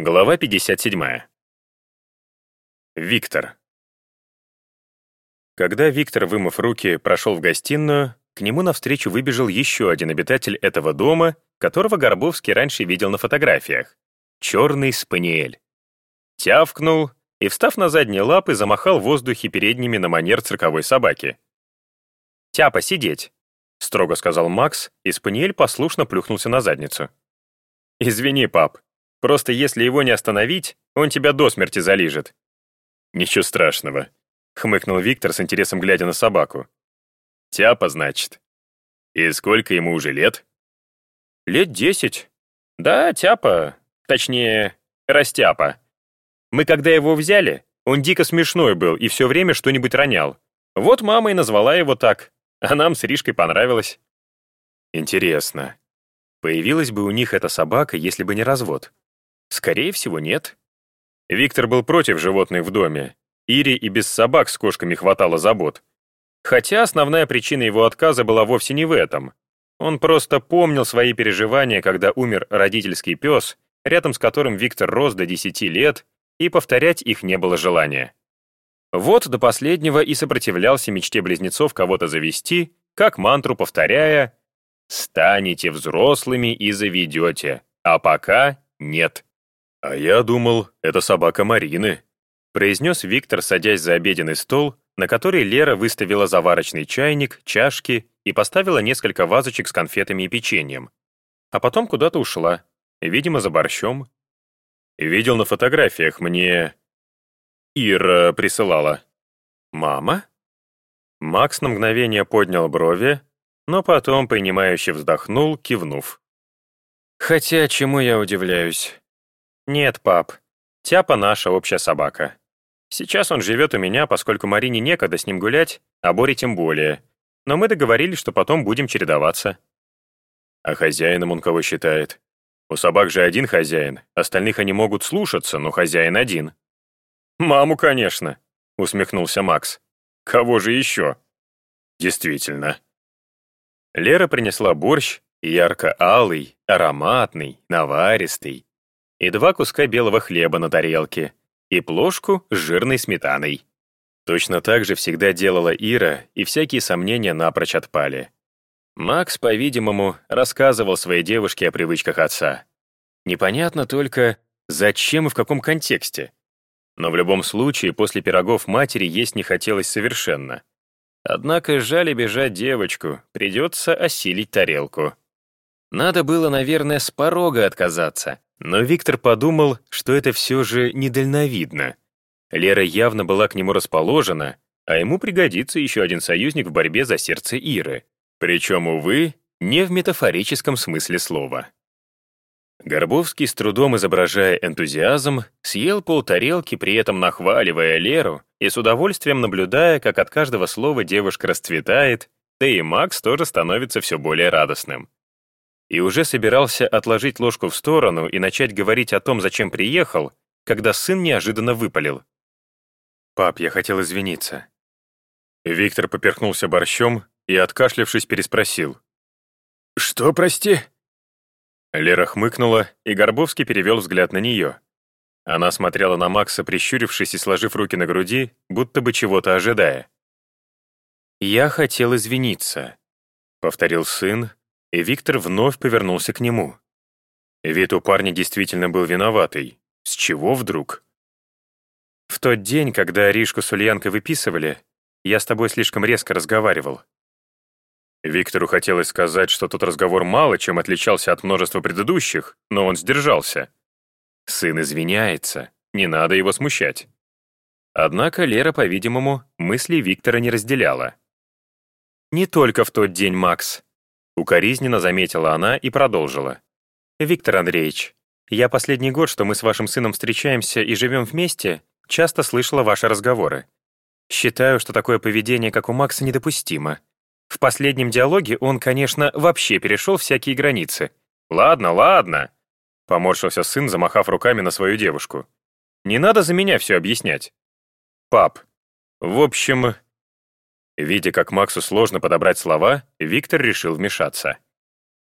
Глава 57. Виктор. Когда Виктор, вымыв руки, прошел в гостиную, к нему навстречу выбежал еще один обитатель этого дома, которого Горбовский раньше видел на фотографиях. Черный спаниель. Тявкнул и, встав на задние лапы, замахал в воздухе передними на манер цирковой собаки. «Тяпа, сидеть!» — строго сказал Макс, и спаниель послушно плюхнулся на задницу. «Извини, пап, Просто если его не остановить, он тебя до смерти залижет». «Ничего страшного», — хмыкнул Виктор с интересом глядя на собаку. «Тяпа, значит. И сколько ему уже лет?» «Лет десять. Да, тяпа. Точнее, растяпа. Мы когда его взяли, он дико смешной был и все время что-нибудь ронял. Вот мама и назвала его так, а нам с Ришкой понравилось». «Интересно, появилась бы у них эта собака, если бы не развод?» Скорее всего, нет. Виктор был против животных в доме. Ире и без собак с кошками хватало забот. Хотя основная причина его отказа была вовсе не в этом. Он просто помнил свои переживания, когда умер родительский пес, рядом с которым Виктор рос до 10 лет, и повторять их не было желания. Вот до последнего и сопротивлялся мечте близнецов кого-то завести, как мантру повторяя «Станете взрослыми и заведете, а пока нет». «А я думал, это собака Марины», произнес Виктор, садясь за обеденный стол, на который Лера выставила заварочный чайник, чашки и поставила несколько вазочек с конфетами и печеньем. А потом куда-то ушла, видимо, за борщом. Видел на фотографиях мне... Ира присылала. «Мама?» Макс на мгновение поднял брови, но потом, понимающе вздохнул, кивнув. «Хотя, чему я удивляюсь? «Нет, пап. Тяпа наша общая собака. Сейчас он живет у меня, поскольку Марине некогда с ним гулять, а Боре тем более. Но мы договорились, что потом будем чередоваться». «А хозяином он кого считает? У собак же один хозяин, остальных они могут слушаться, но хозяин один». «Маму, конечно», — усмехнулся Макс. «Кого же еще?» «Действительно». Лера принесла борщ, ярко-алый, ароматный, наваристый, и два куска белого хлеба на тарелке, и плошку с жирной сметаной. Точно так же всегда делала Ира, и всякие сомнения напрочь отпали. Макс, по-видимому, рассказывал своей девушке о привычках отца. Непонятно только, зачем и в каком контексте. Но в любом случае, после пирогов матери есть не хотелось совершенно. Однако жаль бежать девочку, придется осилить тарелку. Надо было, наверное, с порога отказаться, но Виктор подумал, что это все же недальновидно. Лера явно была к нему расположена, а ему пригодится еще один союзник в борьбе за сердце Иры. Причем, увы, не в метафорическом смысле слова. Горбовский, с трудом изображая энтузиазм, съел полтарелки, при этом нахваливая Леру и с удовольствием наблюдая, как от каждого слова девушка расцветает, да и Макс тоже становится все более радостным и уже собирался отложить ложку в сторону и начать говорить о том, зачем приехал, когда сын неожиданно выпалил. «Пап, я хотел извиниться». Виктор поперхнулся борщом и, откашлявшись, переспросил. «Что, прости?» Лера хмыкнула, и Горбовский перевел взгляд на нее. Она смотрела на Макса, прищурившись и сложив руки на груди, будто бы чего-то ожидая. «Я хотел извиниться», — повторил сын, и Виктор вновь повернулся к нему. Вид у парня действительно был виноватый. С чего вдруг? В тот день, когда Ришку с Ульянкой выписывали, я с тобой слишком резко разговаривал. Виктору хотелось сказать, что тот разговор мало чем отличался от множества предыдущих, но он сдержался. Сын извиняется, не надо его смущать. Однако Лера, по-видимому, мысли Виктора не разделяла. «Не только в тот день, Макс. Укоризненно заметила она и продолжила. «Виктор Андреевич, я последний год, что мы с вашим сыном встречаемся и живем вместе, часто слышала ваши разговоры. Считаю, что такое поведение, как у Макса, недопустимо. В последнем диалоге он, конечно, вообще перешел всякие границы. «Ладно, ладно», — поморщился сын, замахав руками на свою девушку. «Не надо за меня все объяснять». «Пап, в общем, Видя, как Максу сложно подобрать слова, Виктор решил вмешаться.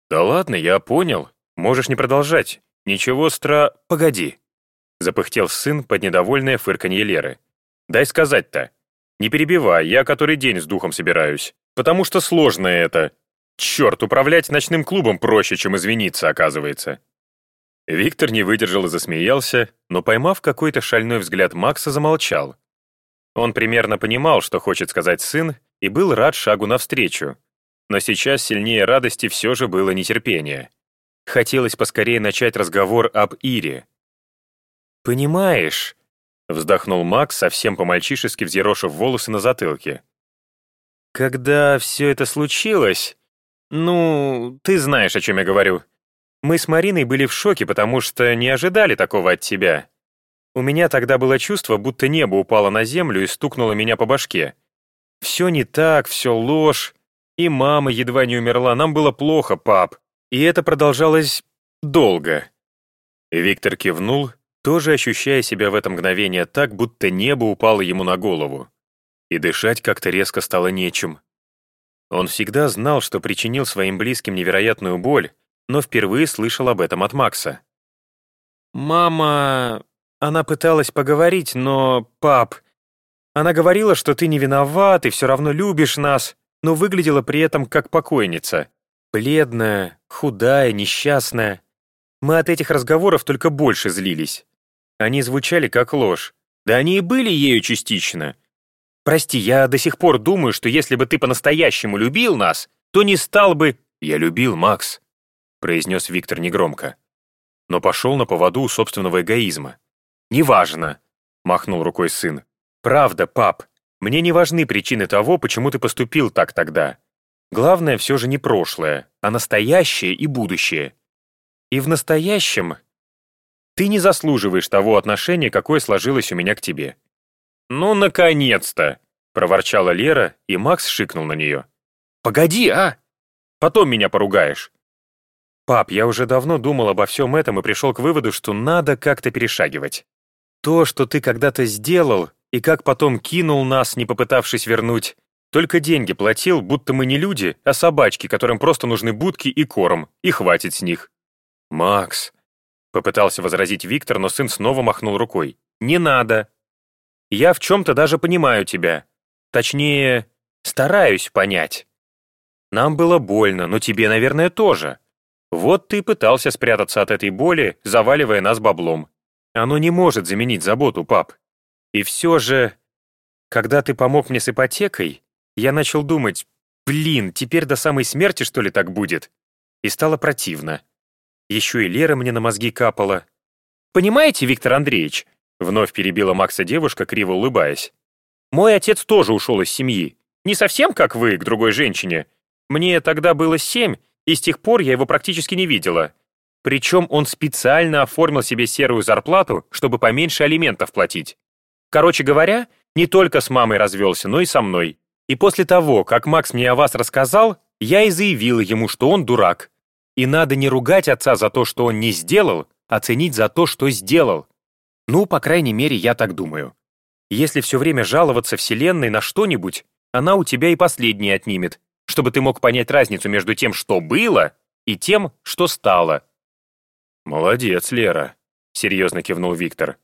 «Да ладно, я понял. Можешь не продолжать. Ничего стра... Погоди». запыхтел сын под недовольное фырканье Леры. «Дай сказать-то. Не перебивай, я который день с духом собираюсь. Потому что сложно это. Черт, управлять ночным клубом проще, чем извиниться, оказывается». Виктор не выдержал и засмеялся, но, поймав какой-то шальной взгляд Макса, замолчал. Он примерно понимал, что хочет сказать сын, и был рад шагу навстречу. Но сейчас сильнее радости все же было нетерпение. Хотелось поскорее начать разговор об Ире. «Понимаешь», — вздохнул Макс, совсем по-мальчишески взъерошив волосы на затылке. «Когда все это случилось, ну, ты знаешь, о чем я говорю. Мы с Мариной были в шоке, потому что не ожидали такого от тебя. У меня тогда было чувство, будто небо упало на землю и стукнуло меня по башке. Все не так, все ложь. И мама едва не умерла, нам было плохо, пап. И это продолжалось долго. Виктор кивнул, тоже ощущая себя в это мгновение так, будто небо упало ему на голову. И дышать как-то резко стало нечем. Он всегда знал, что причинил своим близким невероятную боль, но впервые слышал об этом от Макса. «Мама... Она пыталась поговорить, но... Пап... Она говорила, что ты не виноват и все равно любишь нас, но выглядела при этом как покойница. Бледная, худая, несчастная. Мы от этих разговоров только больше злились. Они звучали как ложь. Да они и были ею частично. Прости, я до сих пор думаю, что если бы ты по-настоящему любил нас, то не стал бы... Я любил, Макс произнес Виктор негромко. Но пошел на поводу собственного эгоизма. «Неважно», — махнул рукой сын. «Правда, пап, мне не важны причины того, почему ты поступил так тогда. Главное все же не прошлое, а настоящее и будущее. И в настоящем ты не заслуживаешь того отношения, какое сложилось у меня к тебе». «Ну, наконец-то!» — проворчала Лера, и Макс шикнул на нее. «Погоди, а! Потом меня поругаешь. «Пап, я уже давно думал обо всем этом и пришел к выводу, что надо как-то перешагивать. То, что ты когда-то сделал, и как потом кинул нас, не попытавшись вернуть, только деньги платил, будто мы не люди, а собачки, которым просто нужны будки и корм, и хватит с них». «Макс», — попытался возразить Виктор, но сын снова махнул рукой. «Не надо. Я в чем-то даже понимаю тебя. Точнее, стараюсь понять. Нам было больно, но тебе, наверное, тоже. Вот ты пытался спрятаться от этой боли, заваливая нас баблом. Оно не может заменить заботу, пап. И все же, когда ты помог мне с ипотекой, я начал думать, блин, теперь до самой смерти, что ли, так будет? И стало противно. Еще и Лера мне на мозги капала. «Понимаете, Виктор Андреевич?» Вновь перебила Макса девушка, криво улыбаясь. «Мой отец тоже ушел из семьи. Не совсем как вы, к другой женщине. Мне тогда было семь, и с тех пор я его практически не видела. Причем он специально оформил себе серую зарплату, чтобы поменьше алиментов платить. Короче говоря, не только с мамой развелся, но и со мной. И после того, как Макс мне о вас рассказал, я и заявила ему, что он дурак. И надо не ругать отца за то, что он не сделал, а ценить за то, что сделал. Ну, по крайней мере, я так думаю. Если все время жаловаться Вселенной на что-нибудь, она у тебя и последнее отнимет, чтобы ты мог понять разницу между тем, что было, и тем, что стало». «Молодец, Лера», — серьезно кивнул Виктор.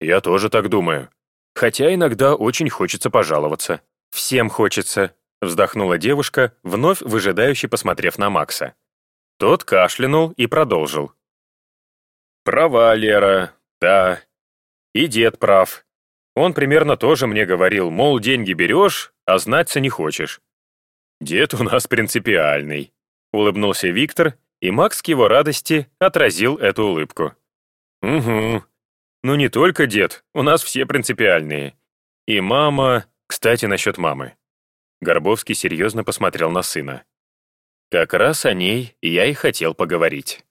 «Я тоже так думаю. Хотя иногда очень хочется пожаловаться». «Всем хочется», — вздохнула девушка, вновь выжидающе посмотрев на Макса. Тот кашлянул и продолжил. «Права, Лера, да. И дед прав. Он примерно тоже мне говорил, мол, деньги берешь, а знаться не хочешь. «Дед у нас принципиальный», — улыбнулся Виктор, и Макс к его радости отразил эту улыбку. «Угу. Ну не только дед, у нас все принципиальные. И мама... Кстати, насчет мамы». Горбовский серьезно посмотрел на сына. «Как раз о ней я и хотел поговорить».